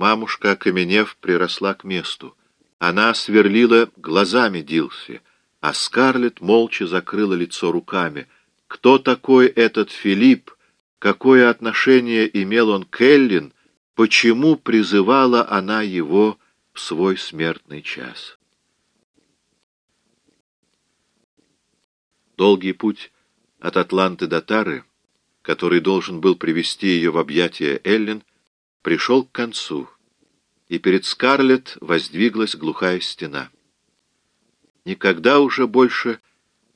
Мамушка, окаменев, приросла к месту. Она сверлила глазами Дилси, а Скарлетт молча закрыла лицо руками. Кто такой этот Филипп? Какое отношение имел он к Эллин? Почему призывала она его в свой смертный час? Долгий путь от Атланты до Тары, который должен был привести ее в объятия Эллин, пришел к концу, и перед Скарлетт воздвиглась глухая стена. Никогда уже больше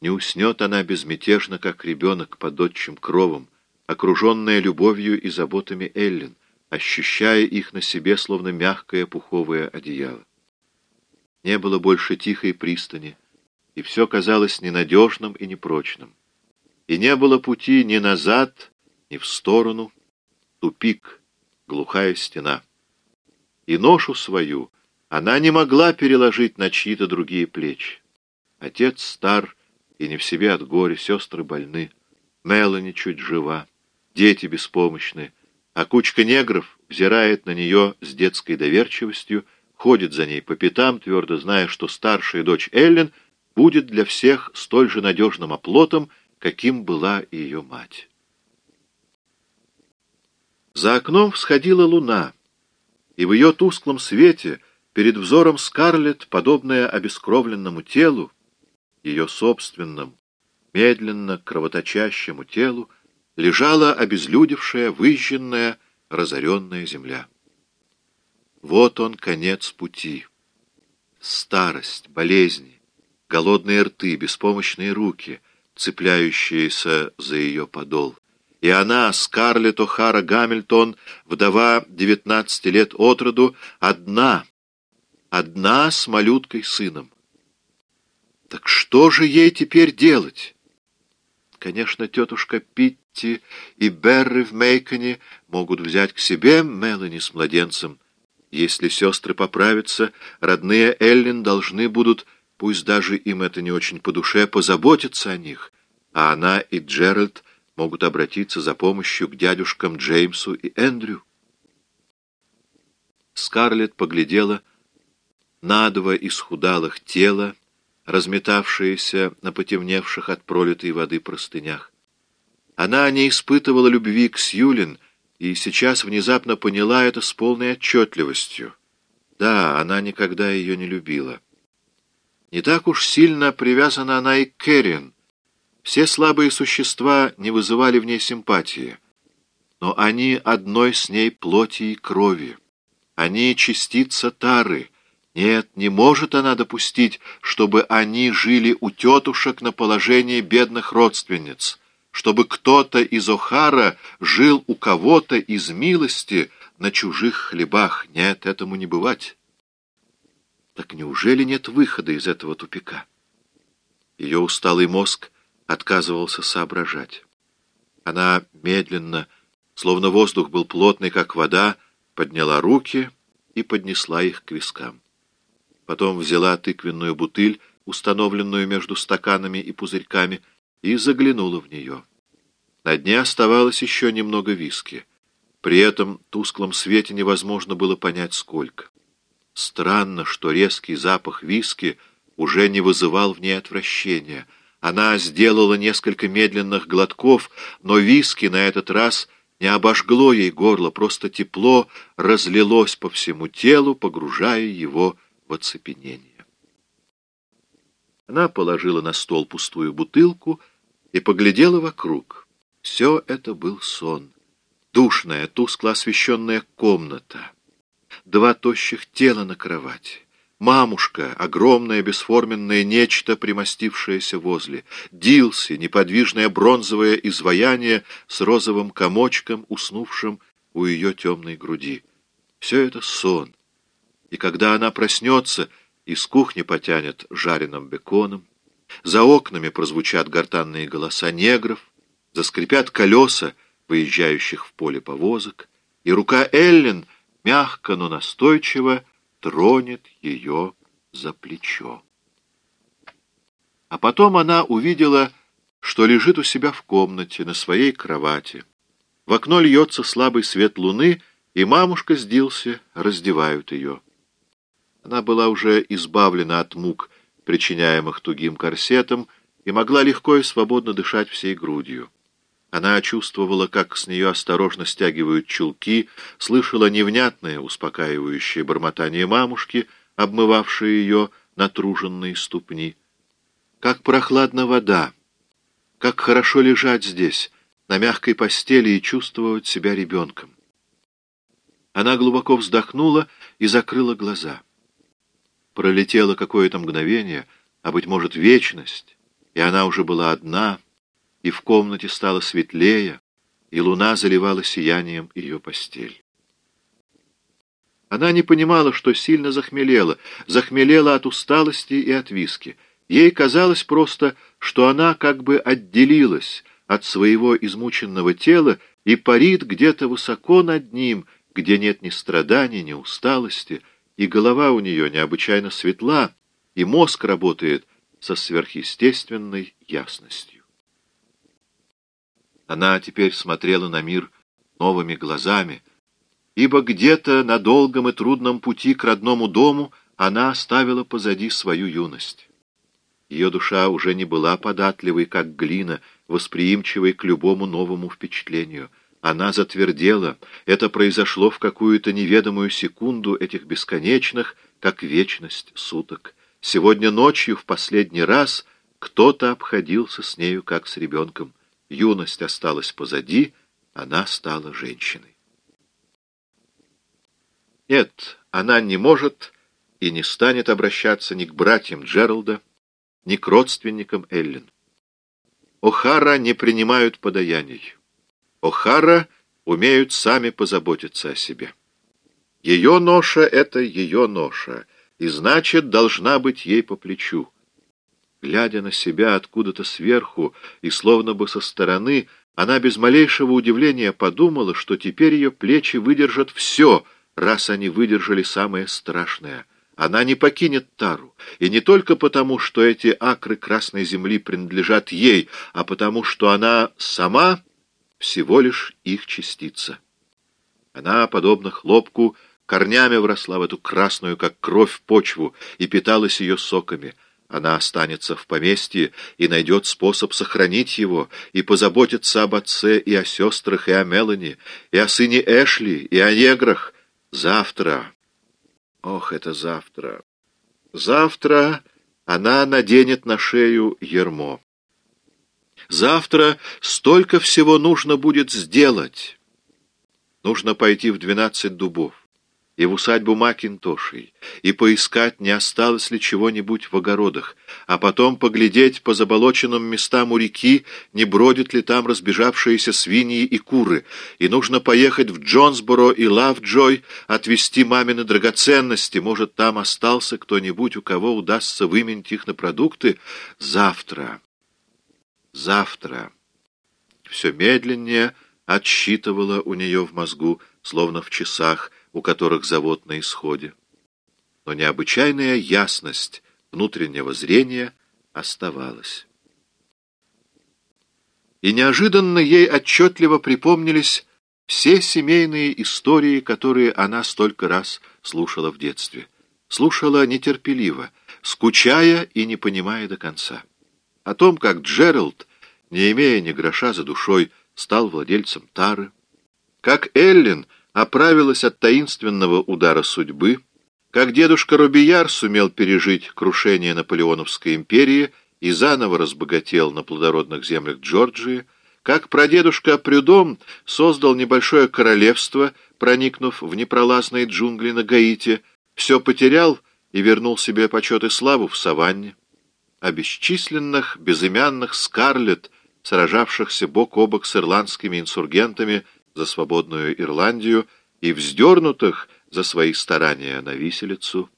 не уснет она безмятежно, как ребенок под отчим кровом, окруженная любовью и заботами Эллин, ощущая их на себе, словно мягкое пуховое одеяло. Не было больше тихой пристани, и все казалось ненадежным и непрочным. И не было пути ни назад, ни в сторону, тупик — глухая стена. И ношу свою она не могла переложить на чьи-то другие плечи. Отец стар и не в себе от горя, сестры больны, Мелани чуть жива, дети беспомощны, а кучка негров взирает на нее с детской доверчивостью, ходит за ней по пятам, твердо зная, что старшая дочь Эллен будет для всех столь же надежным оплотом, каким была ее мать. За окном всходила луна, и в ее тусклом свете перед взором Скарлетт, подобная обескровленному телу, ее собственному, медленно кровоточащему телу, лежала обезлюдевшая, выжженная, разоренная земля. Вот он, конец пути. Старость, болезни, голодные рты, беспомощные руки, цепляющиеся за ее подол. И она, Скарлетт О'Хара Гамильтон, вдова девятнадцати лет от роду, одна, одна с малюткой сыном. Так что же ей теперь делать? Конечно, тетушка Питти и Берри в Мейконе могут взять к себе Мелани с младенцем. Если сестры поправятся, родные Эллин должны будут, пусть даже им это не очень по душе, позаботиться о них, а она и Джеральд — могут обратиться за помощью к дядюшкам Джеймсу и Эндрю. Скарлетт поглядела на два исхудалых тела, разметавшиеся на потемневших от пролитой воды простынях. Она не испытывала любви к Сьюлин и сейчас внезапно поняла это с полной отчетливостью. Да, она никогда ее не любила. Не так уж сильно привязана она и к Кэррин, все слабые существа не вызывали в ней симпатии, но они одной с ней плоти и крови. Они частица тары. Нет, не может она допустить, чтобы они жили у тетушек на положении бедных родственниц, чтобы кто-то из Охара жил у кого-то из милости на чужих хлебах. Нет, этому не бывать. Так неужели нет выхода из этого тупика? Ее усталый мозг отказывался соображать. Она медленно, словно воздух был плотный, как вода, подняла руки и поднесла их к вискам. Потом взяла тыквенную бутыль, установленную между стаканами и пузырьками, и заглянула в нее. На дне оставалось еще немного виски. При этом тусклом свете невозможно было понять, сколько. Странно, что резкий запах виски уже не вызывал в ней отвращения — она сделала несколько медленных глотков, но виски на этот раз не обожгло ей горло, просто тепло разлилось по всему телу, погружая его в оцепенение. Она положила на стол пустую бутылку и поглядела вокруг. Все это был сон. Душная, тускло освещенная комната. Два тощих тела на кровати. Мамушка, огромное бесформенное нечто, примостившееся возле. Дилси, неподвижное бронзовое изваяние с розовым комочком, уснувшим у ее темной груди. Все это сон. И когда она проснется, из кухни потянет жареным беконом, за окнами прозвучат гортанные голоса негров, заскрипят колеса, выезжающих в поле повозок, и рука Эллен, мягко, но настойчиво, тронет ее за плечо. А потом она увидела, что лежит у себя в комнате, на своей кровати. В окно льется слабый свет луны, и мамушка с Дилси раздевают ее. Она была уже избавлена от мук, причиняемых тугим корсетом, и могла легко и свободно дышать всей грудью. Она чувствовала, как с нее осторожно стягивают чулки, слышала невнятное, успокаивающее бормотание мамушки, обмывавшее ее натруженные ступни. Как прохладна вода, как хорошо лежать здесь, на мягкой постели и чувствовать себя ребенком. Она глубоко вздохнула и закрыла глаза. Пролетело какое-то мгновение, а, быть может, вечность, и она уже была одна, и в комнате стало светлее, и луна заливала сиянием ее постель. Она не понимала, что сильно захмелела, захмелела от усталости и от виски. Ей казалось просто, что она как бы отделилась от своего измученного тела и парит где-то высоко над ним, где нет ни страданий, ни усталости, и голова у нее необычайно светла, и мозг работает со сверхъестественной ясностью. Она теперь смотрела на мир новыми глазами, ибо где-то на долгом и трудном пути к родному дому она оставила позади свою юность. Ее душа уже не была податливой, как глина, восприимчивой к любому новому впечатлению — она затвердела. Это произошло в какую-то неведомую секунду этих бесконечных, как вечность суток. Сегодня ночью в последний раз кто-то обходился с нею, как с ребенком. Юность осталась позади, она стала женщиной. Нет, она не может и не станет обращаться ни к братьям Джералда, ни к родственникам Эллен. О'Хара не принимают подаяний. О'Хара умеют сами позаботиться о себе. Ее ноша — это ее ноша, и значит, должна быть ей по плечу. Глядя на себя откуда-то сверху и словно бы со стороны, она без малейшего удивления подумала, что теперь ее плечи выдержат все, раз они выдержали самое страшное. Она не покинет Тару, и не только потому, что эти акры Красной Земли принадлежат ей, а потому, что она сама всего лишь их частица. Она, подобно хлопку, корнями вросла в эту красную, как кровь, почву и питалась ее соками. Она останется в поместье и найдет способ сохранить его и позаботиться об отце и о сестрах, и о Мелани, и о сыне Эшли, и о неграх. Завтра. Ох, это завтра. Завтра она наденет на шею ермо. Завтра столько всего нужно будет сделать. Нужно пойти в двенадцать дубов и в усадьбу Макинтошей, и поискать, не осталось ли чего-нибудь в огородах, а потом поглядеть по заболоченным местам у реки, не бродят ли там разбежавшиеся свиньи и куры, и нужно поехать в Джонсборо и Лавджой, отвезти мамины драгоценности, может, там остался кто-нибудь, у кого удастся выменить их на продукты завтра завтра. Все медленнее отсчитывало у нее в мозгу, словно в часах, у которых завод на исходе. Но необычайная ясность внутреннего зрения оставалась. И неожиданно ей отчетливо припомнились все семейные истории, которые она столько раз слушала в детстве. Слушала нетерпеливо, скучая и не понимая до конца о том, как Джеральд, не имея ни гроша за душой, стал владельцем тары, как Эллен оправилась от таинственного удара судьбы, как дедушка Робияр сумел пережить крушение Наполеоновской империи и заново разбогател на плодородных землях Джорджии, как прадедушка Прюдом создал небольшое королевство, проникнув в непролазные джунгли на Гаити, все потерял и вернул себе почет и славу в саванне. О бесчисленных безымянных Скарлетт, сражавшихся бок о бок с ирландскими инсургентами за свободную Ирландию и вздернутых за свои старания на виселицу,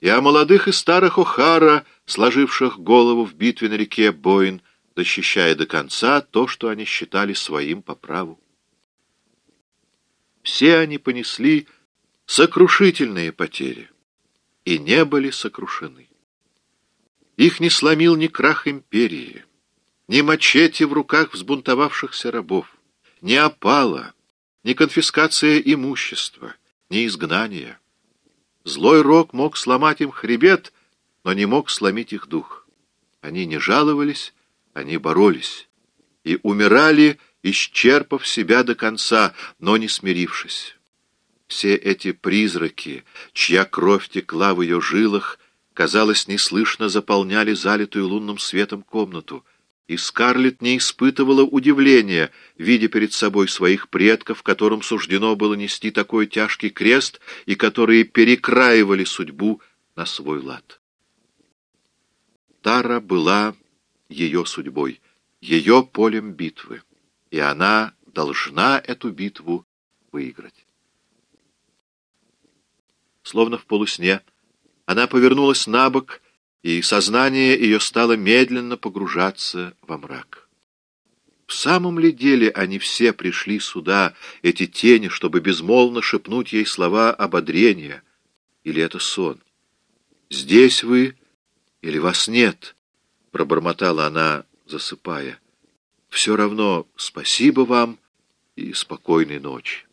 и о молодых и старых О'Хара, сложивших голову в битве на реке Бойн, защищая до конца то, что они считали своим по праву. Все они понесли сокрушительные потери и не были сокрушены. Их не сломил ни крах империи, ни мачете в руках взбунтовавшихся рабов, ни опала, ни конфискация имущества, ни изгнание. Злой рок мог сломать им хребет, но не мог сломить их дух. Они не жаловались, они боролись и умирали, исчерпав себя до конца, но не смирившись. Все эти призраки, чья кровь текла в ее жилах, казалось, неслышно заполняли залитую лунным светом комнату, и Скарлетт не испытывала удивления, видя перед собой своих предков, которым суждено было нести такой тяжкий крест и которые перекраивали судьбу на свой лад. Тара была ее судьбой, ее полем битвы, и она должна эту битву выиграть. Словно в полусне, она повернулась на бок, и сознание ее стало медленно погружаться во мрак. В самом ли деле они все пришли сюда, эти тени, чтобы безмолвно шепнуть ей слова ободрения? Или это сон? «Здесь вы или вас нет?» — пробормотала она, засыпая. «Все равно спасибо вам и спокойной ночи».